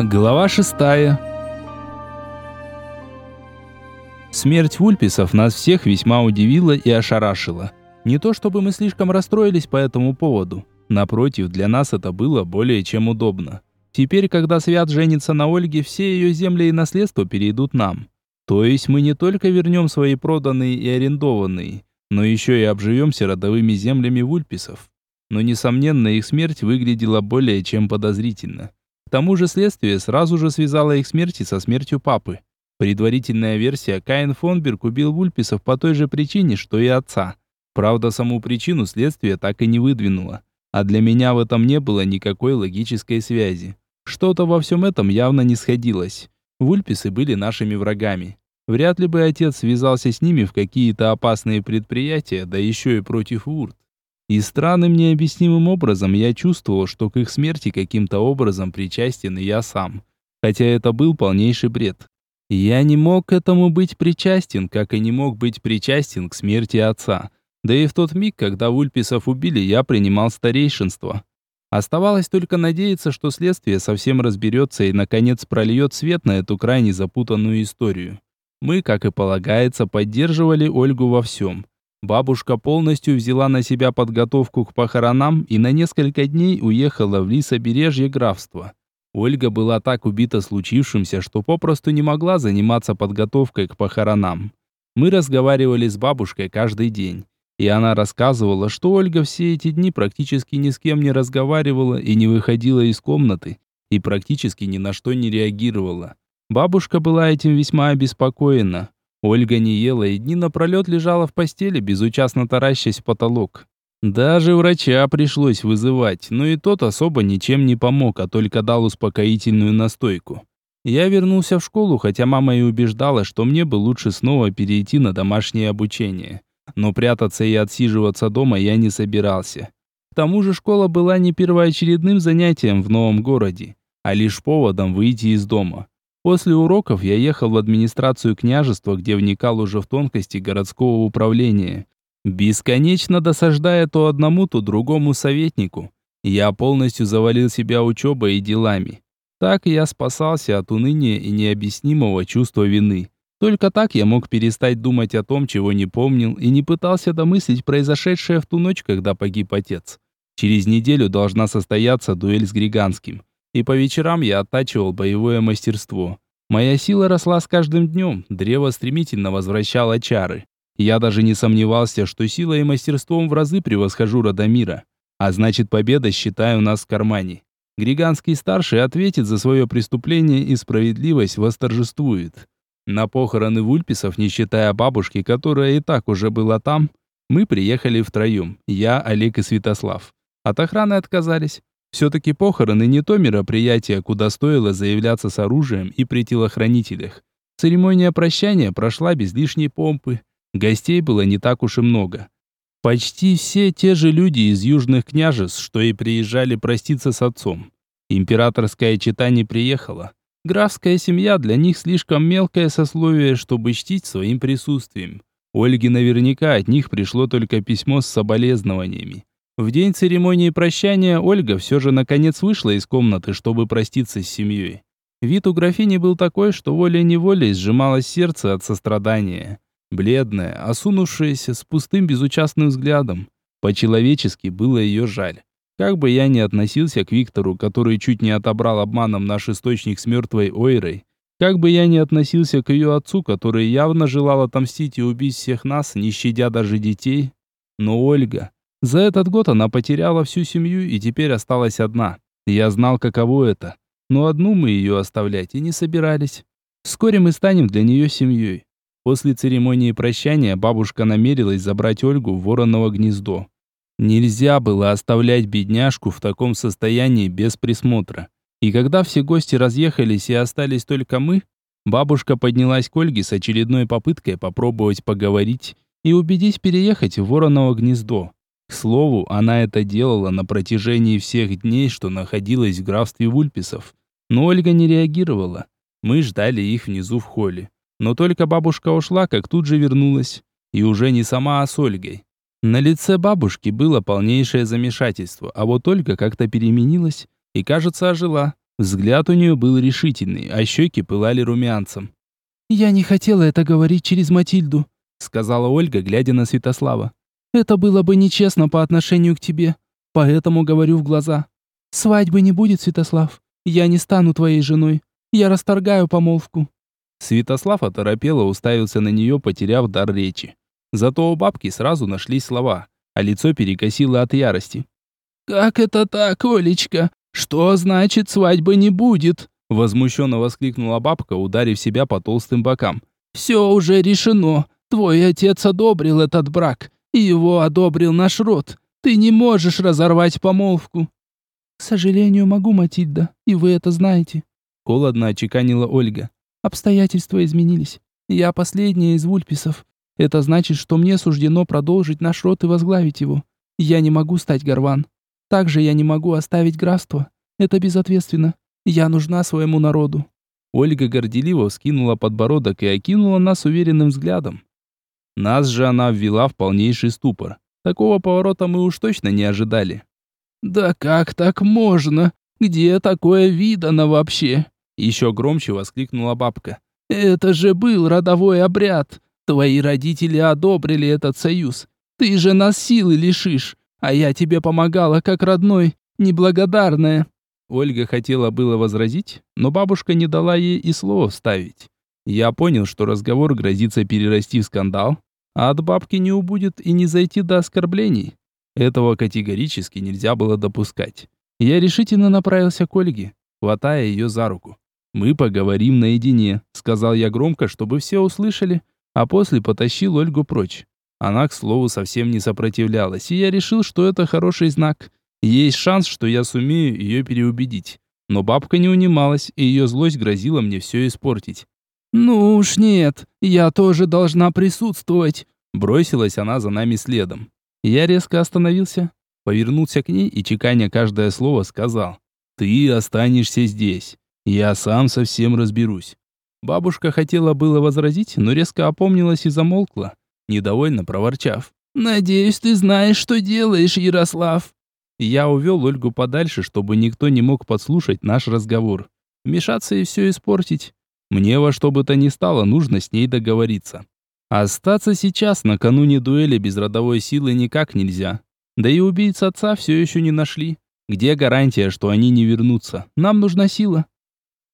Глава шестая. Смерть вульписов нас всех весьма удивила и ошарашила. Не то чтобы мы слишком расстроились по этому поводу. Напротив, для нас это было более чем удобно. Теперь, когда Свят женится на Ольге, все ее земли и наследство перейдут нам. То есть мы не только вернем свои проданные и арендованные, но еще и обживемся родовыми землями вульписов. Но, несомненно, их смерть выглядела более чем подозрительно. К тому же следствие сразу же связало их смерти со смертью папы. Предварительная версия, Каин Фонберг убил Вульписов по той же причине, что и отца. Правда, саму причину следствие так и не выдвинуло. А для меня в этом не было никакой логической связи. Что-то во всем этом явно не сходилось. Вульписы были нашими врагами. Вряд ли бы отец связался с ними в какие-то опасные предприятия, да еще и против Урт. И странным необъяснимым образом я чувствовал, что к их смерти каким-то образом причастен и я сам. Хотя это был полнейший бред. Я не мог к этому быть причастен, как и не мог быть причастен к смерти отца. Да и в тот миг, когда Вульписов убили, я принимал старейшинство. Оставалось только надеяться, что следствие совсем разберется и, наконец, прольет свет на эту крайне запутанную историю. Мы, как и полагается, поддерживали Ольгу во всем. Бабушка полностью взяла на себя подготовку к похоронам и на несколько дней уехала в лесобережье графства. Ольга была так убита случившимся, что попросту не могла заниматься подготовкой к похоронам. Мы разговаривали с бабушкой каждый день, и она рассказывала, что Ольга все эти дни практически ни с кем не разговаривала и не выходила из комнаты, и практически ни на что не реагировала. Бабушка была этим весьма обеспокоена. Ольга не ела и дни напролет лежала в постели, безучастно таращась в потолок. Даже врача пришлось вызывать, но и тот особо ничем не помог, а только дал успокоительную настойку. Я вернулся в школу, хотя мама и убеждала, что мне бы лучше снова перейти на домашнее обучение. Но прятаться и отсиживаться дома я не собирался. К тому же школа была не первоочередным занятием в новом городе, а лишь поводом выйти из дома. После уроков я ехал в администрацию княжества, где вникал уже в тонкости городского управления. Бесконечно досаждая то одному, то другому советнику. Я полностью завалил себя учебой и делами. Так я спасался от уныния и необъяснимого чувства вины. Только так я мог перестать думать о том, чего не помнил, и не пытался домыслить произошедшее в ту ночь, когда погиб отец. Через неделю должна состояться дуэль с Григанским и по вечерам я оттачивал боевое мастерство. Моя сила росла с каждым днем, древо стремительно возвращало чары. Я даже не сомневался, что силой и мастерством в разы превосхожу Радомира. А значит, победа, считаю, у нас в кармане. Григанский старший ответит за свое преступление и справедливость восторжествует. На похороны Вульписов, не считая бабушки, которая и так уже была там, мы приехали втроем. Я, Олег и Святослав. От охраны отказались. Все-таки похороны не то мероприятие, куда стоило заявляться с оружием и при телохранителях. Церемония прощания прошла без лишней помпы. Гостей было не так уж и много. Почти все те же люди из южных княжеств, что и приезжали проститься с отцом. Императорская чета не приехала. Графская семья для них слишком мелкое сословие, чтобы чтить своим присутствием. Ольге наверняка от них пришло только письмо с соболезнованиями. В день церемонии прощания Ольга все же наконец вышла из комнаты, чтобы проститься с семьей. Вид у графини был такой, что волей-неволей сжималось сердце от сострадания. Бледная, осунувшаяся, с пустым безучастным взглядом. По-человечески было ее жаль. Как бы я ни относился к Виктору, который чуть не отобрал обманом наш источник с мертвой Ойрой, как бы я ни относился к ее отцу, который явно желал отомстить и убить всех нас, не щадя даже детей, но Ольга... За этот год она потеряла всю семью и теперь осталась одна. Я знал, каково это. Но одну мы ее оставлять и не собирались. Вскоре мы станем для нее семьей. После церемонии прощания бабушка намерилась забрать Ольгу в вороново гнездо. Нельзя было оставлять бедняжку в таком состоянии без присмотра. И когда все гости разъехались и остались только мы, бабушка поднялась к Ольге с очередной попыткой попробовать поговорить и убедить переехать в вороново гнездо. К слову, она это делала на протяжении всех дней, что находилась в графстве Вульписов. Но Ольга не реагировала. Мы ждали их внизу в холле. Но только бабушка ушла, как тут же вернулась. И уже не сама, а с Ольгой. На лице бабушки было полнейшее замешательство, а вот Ольга как-то переменилась и, кажется, ожила. Взгляд у нее был решительный, а щеки пылали румянцем. «Я не хотела это говорить через Матильду», — сказала Ольга, глядя на Святослава. «Это было бы нечестно по отношению к тебе, поэтому говорю в глаза. Свадьбы не будет, Святослав. Я не стану твоей женой. Я расторгаю помолвку». Святослав оторопело уставился на нее, потеряв дар речи. Зато у бабки сразу нашлись слова, а лицо перекосило от ярости. «Как это так, Олечка? Что значит свадьбы не будет?» Возмущенно воскликнула бабка, ударив себя по толстым бокам. «Все уже решено. Твой отец одобрил этот брак. Его одобрил наш род. Ты не можешь разорвать помолвку». «К сожалению, могу, Матильда, и вы это знаете», — холодно очеканила Ольга. «Обстоятельства изменились. Я последняя из вульписов. Это значит, что мне суждено продолжить наш род и возглавить его. Я не могу стать Гарван. Также я не могу оставить графство. Это безответственно. Я нужна своему народу». Ольга горделиво вскинула подбородок и окинула нас уверенным взглядом. Нас же она ввела в полнейший ступор. Такого поворота мы уж точно не ожидали. «Да как так можно? Где такое видано вообще?» Еще громче воскликнула бабка. «Это же был родовой обряд. Твои родители одобрили этот союз. Ты же нас силы лишишь, а я тебе помогала как родной, неблагодарная». Ольга хотела было возразить, но бабушка не дала ей и слова вставить. Я понял, что разговор грозится перерасти в скандал, а от бабки не убудет и не зайти до оскорблений. Этого категорически нельзя было допускать. Я решительно направился к Ольге, хватая ее за руку. «Мы поговорим наедине», — сказал я громко, чтобы все услышали, а после потащил Ольгу прочь. Она, к слову, совсем не сопротивлялась, и я решил, что это хороший знак. Есть шанс, что я сумею ее переубедить. Но бабка не унималась, и ее злость грозила мне все испортить. «Ну уж нет, я тоже должна присутствовать», бросилась она за нами следом. Я резко остановился, повернулся к ней и, чеканя каждое слово, сказал, «Ты останешься здесь. Я сам совсем разберусь. Бабушка хотела было возразить, но резко опомнилась и замолкла, недовольно проворчав. «Надеюсь, ты знаешь, что делаешь, Ярослав». Я увел Ольгу подальше, чтобы никто не мог подслушать наш разговор. Вмешаться и все испортить. Мне во что бы то ни стало, нужно с ней договориться. Остаться сейчас, накануне дуэли без родовой силы, никак нельзя. Да и убийц отца все еще не нашли. Где гарантия, что они не вернутся? Нам нужна сила.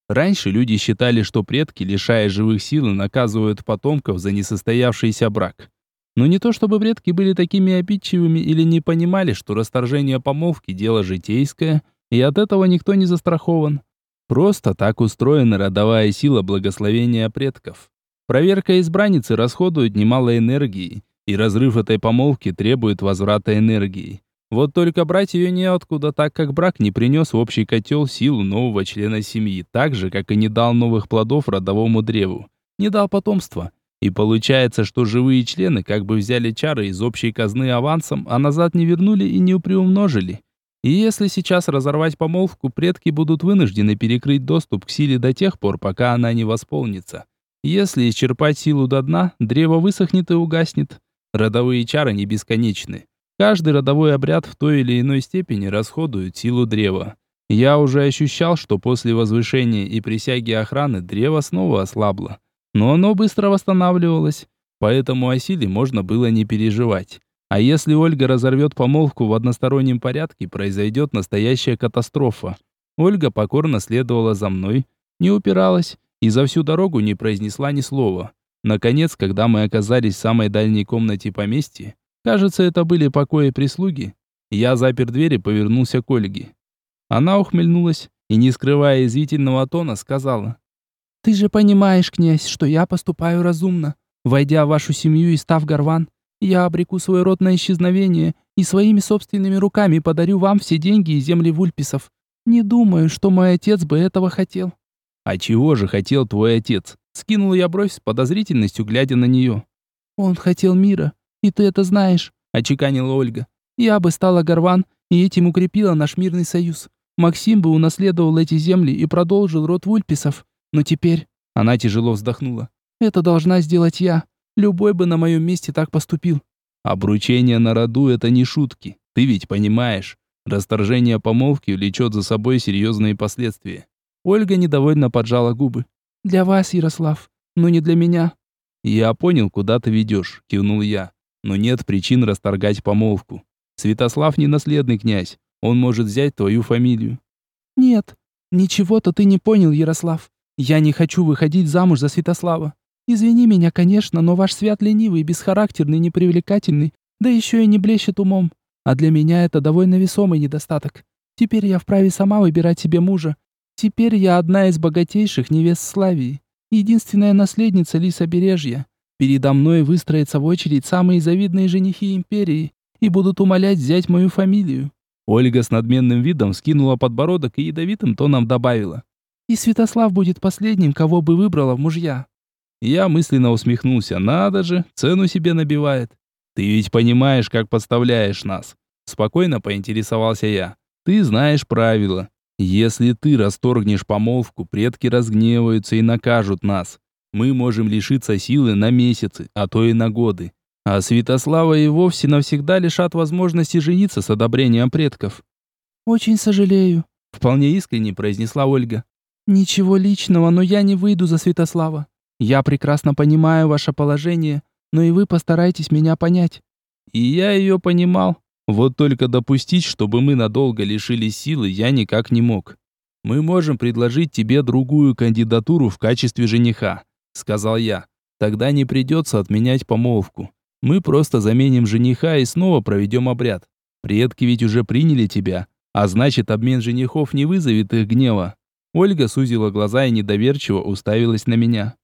Раньше люди считали, что предки, лишая живых сил, наказывают потомков за несостоявшийся брак. Но не то чтобы предки были такими обидчивыми или не понимали, что расторжение помолвки – дело житейское, и от этого никто не застрахован. Просто так устроена родовая сила благословения предков. Проверка избранницы расходует немало энергии, и разрыв этой помолвки требует возврата энергии. Вот только брать ее неоткуда, так как брак не принес в общий котел силу нового члена семьи, так же, как и не дал новых плодов родовому древу. Не дал потомства. И получается, что живые члены как бы взяли чары из общей казны авансом, а назад не вернули и не приумножили. И если сейчас разорвать помолвку, предки будут вынуждены перекрыть доступ к силе до тех пор, пока она не восполнится. Если исчерпать силу до дна, древо высохнет и угаснет. Родовые чары не бесконечны. Каждый родовой обряд в той или иной степени расходует силу древа. Я уже ощущал, что после возвышения и присяги охраны древо снова ослабло. Но оно быстро восстанавливалось, поэтому о силе можно было не переживать. А если Ольга разорвет помолвку в одностороннем порядке, произойдет настоящая катастрофа. Ольга покорно следовала за мной, не упиралась и за всю дорогу не произнесла ни слова. Наконец, когда мы оказались в самой дальней комнате поместья, Кажется, это были покои прислуги. Я запер дверь и повернулся к Ольге. Она ухмыльнулась и, не скрывая извительного тона, сказала. «Ты же понимаешь, князь, что я поступаю разумно. Войдя в вашу семью и став горван, я обреку свой род на исчезновение и своими собственными руками подарю вам все деньги и земли вульписов. Не думаю, что мой отец бы этого хотел». «А чего же хотел твой отец?» Скинул я бровь с подозрительностью, глядя на нее. «Он хотел мира, и ты это знаешь», — очеканила Ольга. «Я бы стала Горван, и этим укрепила наш мирный союз. Максим бы унаследовал эти земли и продолжил род Вульписов. Но теперь...» Она тяжело вздохнула. «Это должна сделать я. Любой бы на моем месте так поступил». «Обручение на роду — это не шутки. Ты ведь понимаешь. Расторжение помолвки влечет за собой серьезные последствия. Ольга недовольно поджала губы. «Для вас, Ярослав, но не для меня». «Я понял, куда ты ведешь», — кивнул я. «Но нет причин расторгать помолвку. Святослав не наследный князь. Он может взять твою фамилию». «Нет, ничего-то ты не понял, Ярослав. Я не хочу выходить замуж за Святослава. Извини меня, конечно, но ваш свят ленивый, бесхарактерный, непривлекательный, да еще и не блещет умом. А для меня это довольно весомый недостаток. Теперь я вправе сама выбирать себе мужа. Теперь я одна из богатейших невест Славии, единственная наследница Лисобережья. Передо мной выстроятся в очередь самые завидные женихи империи и будут умолять взять мою фамилию. Ольга с надменным видом скинула подбородок и ядовитым тоном добавила. И Святослав будет последним, кого бы выбрала в мужья. Я мысленно усмехнулся. Надо же, цену себе набивает. Ты ведь понимаешь, как подставляешь нас. Спокойно поинтересовался я. Ты знаешь правила. Если ты расторгнешь помолвку, предки разгневаются и накажут нас. Мы можем лишиться силы на месяцы, а то и на годы. А Святослава и вовсе навсегда лишат возможности жениться с одобрением предков. «Очень сожалею», — вполне искренне произнесла Ольга. «Ничего личного, но я не выйду за Святослава. Я прекрасно понимаю ваше положение, но и вы постарайтесь меня понять». И я ее понимал. Вот только допустить, чтобы мы надолго лишились силы, я никак не мог. Мы можем предложить тебе другую кандидатуру в качестве жениха, сказал я. Тогда не придется отменять помолвку. Мы просто заменим жениха и снова проведем обряд. Предки ведь уже приняли тебя, а значит, обмен женихов не вызовет их гнева. Ольга сузила глаза и недоверчиво уставилась на меня.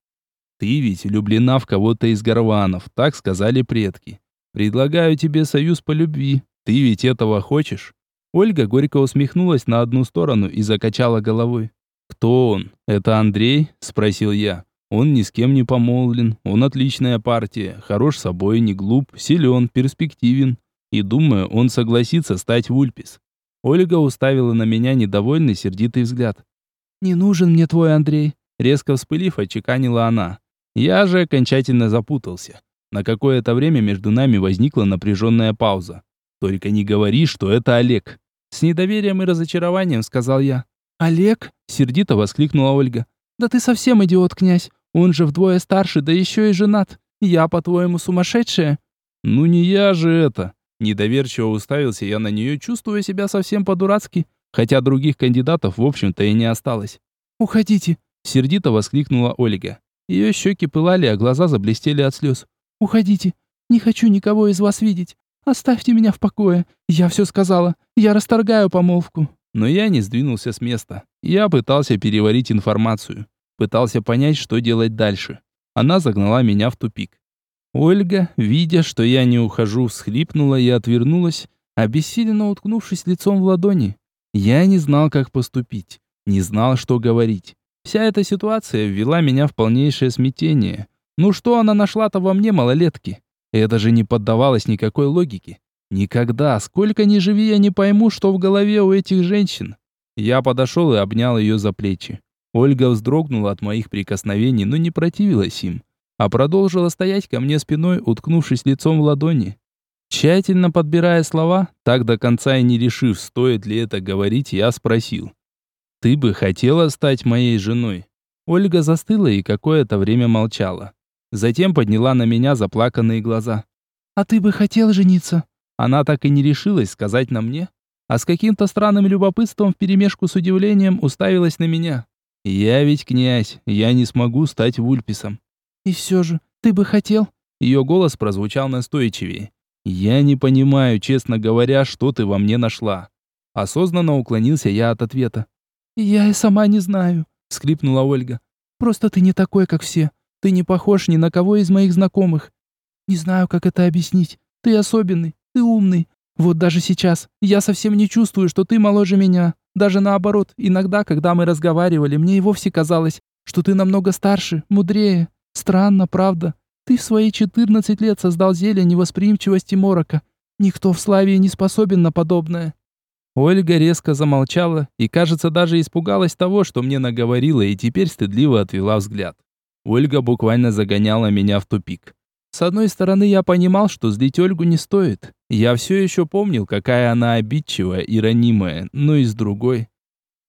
Ты ведь влюблена в кого-то из горванов, так сказали предки. Предлагаю тебе союз по любви. Ты ведь этого хочешь?» Ольга горько усмехнулась на одну сторону и закачала головой. «Кто он? Это Андрей?» – спросил я. «Он ни с кем не помолвлен, он отличная партия, хорош собой, не глуп, силен, перспективен. И думаю, он согласится стать Вульпис». Ольга уставила на меня недовольный, сердитый взгляд. «Не нужен мне твой Андрей», – резко вспылив, отчеканила она. Я же окончательно запутался. На какое-то время между нами возникла напряженная пауза. Только не говори, что это Олег. С недоверием и разочарованием сказал я. Олег? Сердито воскликнула Ольга. Да ты совсем идиот, князь. Он же вдвое старше, да еще и женат. Я, по-твоему, сумасшедшая? Ну не я же это. Недоверчиво уставился я на нее, чувствуя себя совсем по-дурацки, хотя других кандидатов, в общем-то, и не осталось. «Уходите!» — сердито воскликнула Ольга. Ее щеки пылали, а глаза заблестели от слез. «Уходите! Не хочу никого из вас видеть! Оставьте меня в покое. Я все сказала. Я расторгаю помолвку. Но я не сдвинулся с места. Я пытался переварить информацию, пытался понять, что делать дальше. Она загнала меня в тупик. Ольга, видя, что я не ухожу, всхлипнула и отвернулась, обессиленно уткнувшись лицом в ладони. Я не знал, как поступить, не знал, что говорить. Вся эта ситуация ввела меня в полнейшее смятение. Ну что она нашла-то во мне, малолетки? Это же не поддавалось никакой логике. Никогда, сколько ни живи, я не пойму, что в голове у этих женщин. Я подошел и обнял ее за плечи. Ольга вздрогнула от моих прикосновений, но не противилась им, а продолжила стоять ко мне спиной, уткнувшись лицом в ладони. Тщательно подбирая слова, так до конца и не решив, стоит ли это говорить, я спросил. «Ты бы хотела стать моей женой?» Ольга застыла и какое-то время молчала. Затем подняла на меня заплаканные глаза. «А ты бы хотел жениться?» Она так и не решилась сказать на мне, а с каким-то странным любопытством вперемешку с удивлением уставилась на меня. «Я ведь князь, я не смогу стать вульписом». «И все же, ты бы хотел?» Ее голос прозвучал настойчивее. «Я не понимаю, честно говоря, что ты во мне нашла». Осознанно уклонился я от ответа. «Я и сама не знаю», — скрипнула Ольга. «Просто ты не такой, как все. Ты не похож ни на кого из моих знакомых. Не знаю, как это объяснить. Ты особенный, ты умный. Вот даже сейчас я совсем не чувствую, что ты моложе меня. Даже наоборот, иногда, когда мы разговаривали, мне и вовсе казалось, что ты намного старше, мудрее. Странно, правда? Ты в свои 14 лет создал зелье невосприимчивости морока. Никто в Славии не способен на подобное. Ольга резко замолчала и, кажется, даже испугалась того, что мне наговорила, и теперь стыдливо отвела взгляд. Ольга буквально загоняла меня в тупик. С одной стороны, я понимал, что злить Ольгу не стоит. Я все еще помнил, какая она обидчивая и ранимая, но и с другой.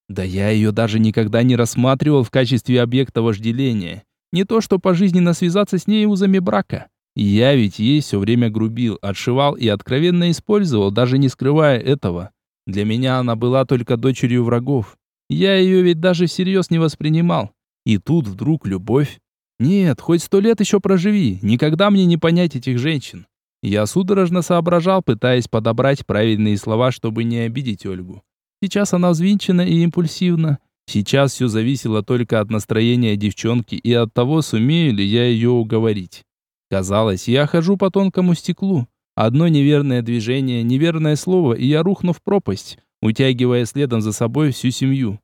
Да я ее даже никогда не рассматривал в качестве объекта вожделения. Не то что пожизненно связаться с ней узами брака. Я ведь ей все время грубил, отшивал и откровенно использовал, даже не скрывая этого. Для меня она была только дочерью врагов. Я ее ведь даже всерьез не воспринимал. И тут вдруг любовь. Нет, хоть сто лет еще проживи, никогда мне не понять этих женщин. Я судорожно соображал, пытаясь подобрать правильные слова, чтобы не обидеть Ольгу. Сейчас она взвинчена и импульсивна. Сейчас все зависело только от настроения девчонки и от того, сумею ли я ее уговорить. Казалось, я хожу по тонкому стеклу. Одно неверное движение, неверное слово, и я рухну в пропасть, утягивая следом за собой всю семью.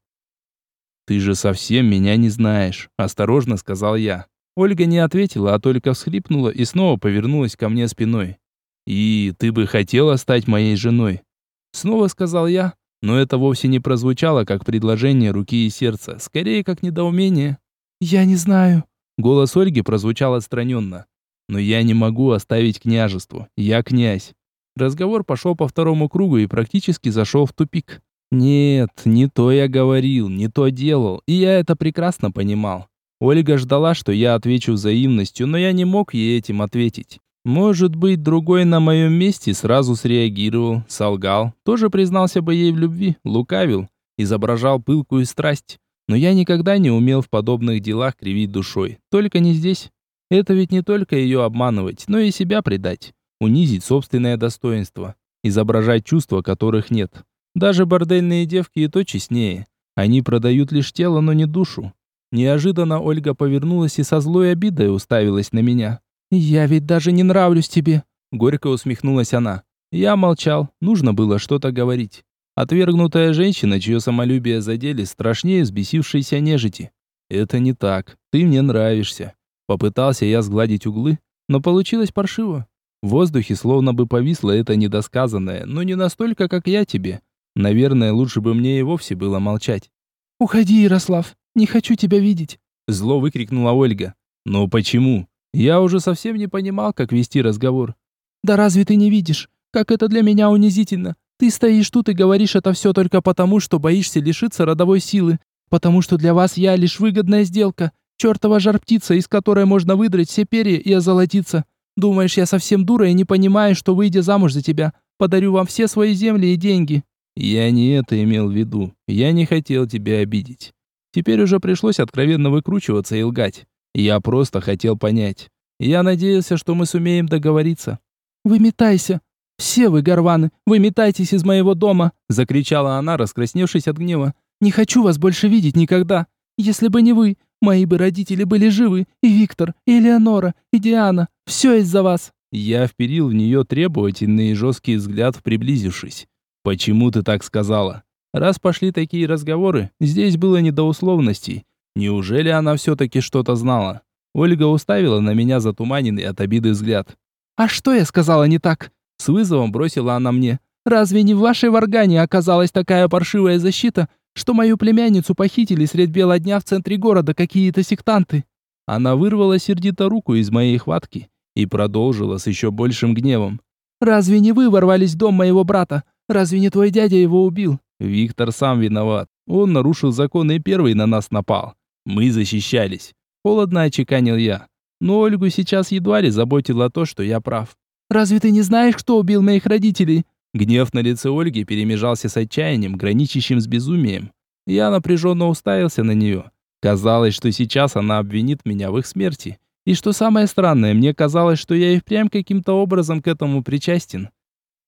«Ты же совсем меня не знаешь», – осторожно сказал я. Ольга не ответила, а только всхлипнула и снова повернулась ко мне спиной. «И ты бы хотела стать моей женой?» Снова сказал я, но это вовсе не прозвучало как предложение руки и сердца, скорее как недоумение. «Я не знаю». Голос Ольги прозвучал отстраненно. «Но я не могу оставить княжество. Я князь». Разговор пошел по второму кругу и практически зашел в тупик. Нет, не то я говорил, не то делал, и я это прекрасно понимал. Ольга ждала, что я отвечу взаимностью, но я не мог ей этим ответить. Может быть, другой на моем месте сразу среагировал, солгал, тоже признался бы ей в любви, лукавил, изображал пылкую страсть. Но я никогда не умел в подобных делах кривить душой, только не здесь. Это ведь не только ее обманывать, но и себя предать, унизить собственное достоинство, изображать чувства, которых нет. Даже бордельные девки и то честнее. Они продают лишь тело, но не душу. Неожиданно Ольга повернулась и со злой обидой уставилась на меня. «Я ведь даже не нравлюсь тебе!» Горько усмехнулась она. Я молчал, нужно было что-то говорить. Отвергнутая женщина, чье самолюбие задели, страшнее взбесившейся нежити. «Это не так. Ты мне нравишься». Попытался я сгладить углы, но получилось паршиво. В воздухе словно бы повисло это недосказанное, но не настолько, как я тебе. Наверное, лучше бы мне и вовсе было молчать. «Уходи, Ярослав, не хочу тебя видеть!» Зло выкрикнула Ольга. «Но почему?» Я уже совсем не понимал, как вести разговор. «Да разве ты не видишь, как это для меня унизительно? Ты стоишь тут и говоришь это все только потому, что боишься лишиться родовой силы, потому что для вас я лишь выгодная сделка, чертова жар-птица, из которой можно выдрать все перья и озолотиться. Думаешь, я совсем дура и не понимаю, что, выйдя замуж за тебя, подарю вам все свои земли и деньги?» «Я не это имел в виду. Я не хотел тебя обидеть. Теперь уже пришлось откровенно выкручиваться и лгать. Я просто хотел понять. Я надеялся, что мы сумеем договориться. «Выметайся! Все вы, горваны, выметайтесь из моего дома!» Закричала она, раскрасневшись от гнева. «Не хочу вас больше видеть никогда! Если бы не вы, мои бы родители были живы, и Виктор, и Элеонора, и Диана. Все из-за вас!» Я вперил в нее требовательный и жесткий взгляд, приблизившись. «Почему ты так сказала?» Раз пошли такие разговоры, здесь было не до условностей. Неужели она все-таки что-то знала? Ольга уставила на меня затуманенный от обиды взгляд. «А что я сказала не так?» С вызовом бросила она мне. «Разве не в вашей варгане оказалась такая паршивая защита, что мою племянницу похитили средь бела дня в центре города какие-то сектанты?» Она вырвала сердито руку из моей хватки и продолжила с еще большим гневом. «Разве не вы ворвались в дом моего брата? Разве не твой дядя его убил? Виктор сам виноват. Он нарушил закон и первый на нас напал. Мы защищались. Холодно очеканил я. Но Ольгу сейчас едва ли заботило то, что я прав. «Разве ты не знаешь, кто убил моих родителей?» Гнев на лице Ольги перемежался с отчаянием, граничащим с безумием. Я напряженно уставился на нее. Казалось, что сейчас она обвинит меня в их смерти. И что самое странное, мне казалось, что я и впрямь каким-то образом к этому причастен.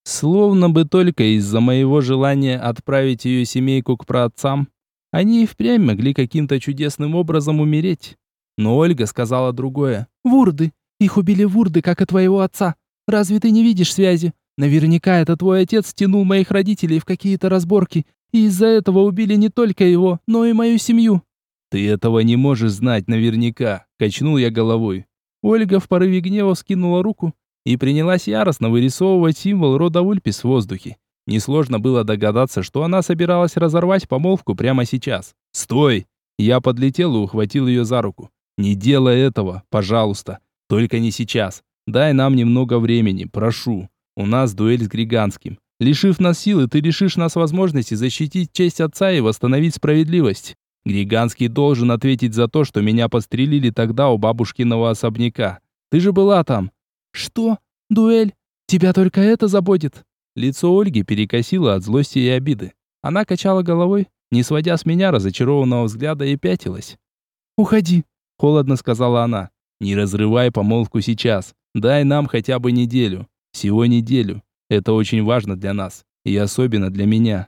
Словно бы только из-за моего желания отправить ее семейку к праотцам, они и впрямь могли каким-то чудесным образом умереть. Но Ольга сказала другое. «Вурды! Их убили вурды, как и твоего отца. Разве ты не видишь связи? Наверняка это твой отец тянул моих родителей в какие-то разборки, и из-за этого убили не только его, но и мою семью». «Ты этого не можешь знать наверняка», — качнул я головой. Ольга в порыве гнева скинула руку, и принялась яростно вырисовывать символ рода Ульпис в воздухе. Несложно было догадаться, что она собиралась разорвать помолвку прямо сейчас. «Стой!» Я подлетел и ухватил ее за руку. «Не делай этого, пожалуйста. Только не сейчас. Дай нам немного времени, прошу. У нас дуэль с Григанским. Лишив нас силы, ты лишишь нас возможности защитить честь отца и восстановить справедливость. Григанский должен ответить за то, что меня пострелили тогда у бабушкиного особняка. Ты же была там. Что? Дуэль? Тебя только это заботит? Лицо Ольги перекосило от злости и обиды. Она качала головой, не сводя с меня разочарованного взгляда и пятилась. «Уходи», — холодно сказала она. «Не разрывай помолвку сейчас. Дай нам хотя бы неделю. Всего неделю. Это очень важно для нас. И особенно для меня».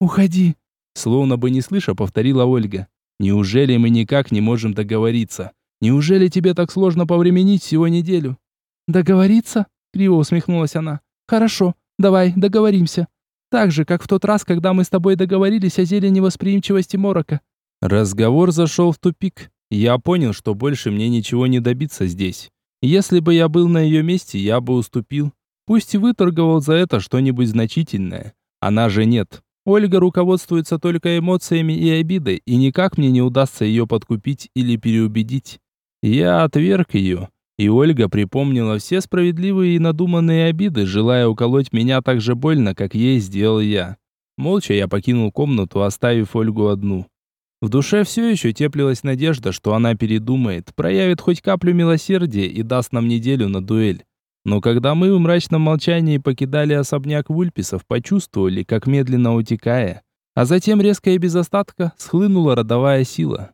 «Уходи», — словно бы не слыша, повторила Ольга. «Неужели мы никак не можем договориться? Неужели тебе так сложно повременить всего неделю?» «Договориться?» — криво усмехнулась она. «Хорошо, давай, договоримся. Так же, как в тот раз, когда мы с тобой договорились о зелени восприимчивости морока». Разговор зашел в тупик. Я понял, что больше мне ничего не добиться здесь. Если бы я был на ее месте, я бы уступил. Пусть и выторговал за это что-нибудь значительное. Она же нет. Ольга руководствуется только эмоциями и обидой, и никак мне не удастся ее подкупить или переубедить. Я отверг ее, и Ольга припомнила все справедливые и надуманные обиды, желая уколоть меня так же больно, как ей сделал я. Молча я покинул комнату, оставив Ольгу одну. В душе все еще теплилась надежда, что она передумает, проявит хоть каплю милосердия и даст нам неделю на дуэль. Но когда мы в мрачном молчании покидали особняк Вульписов, почувствовали, как медленно утекая, а затем резко и без остатка схлынула родовая сила.